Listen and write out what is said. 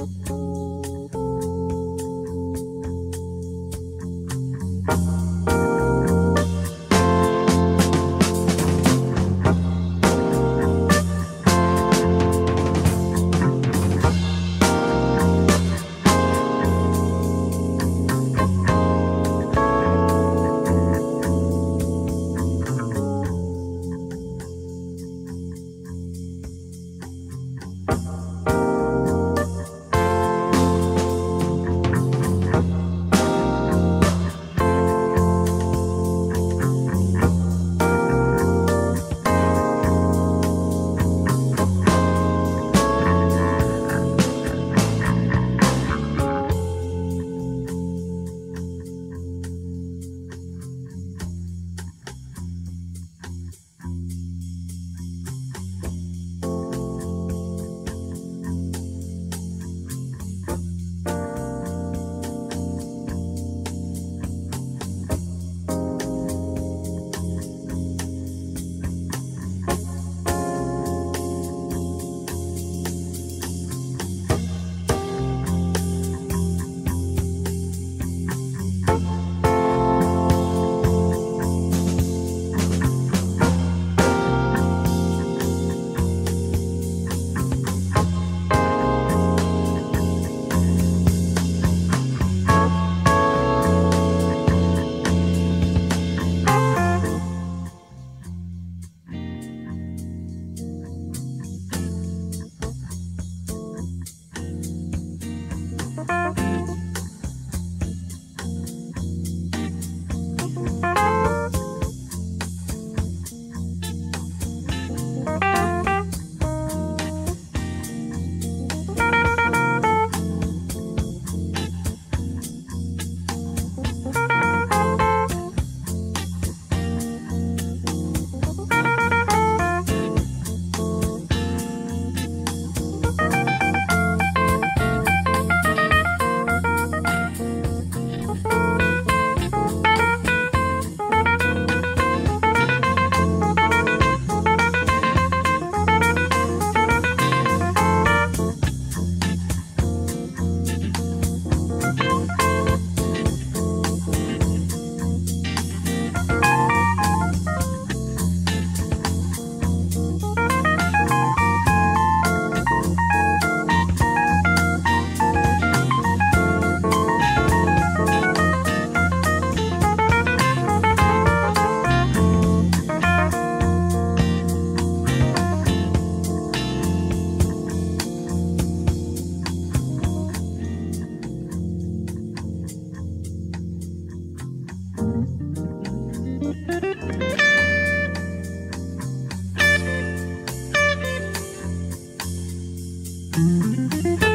Thank Música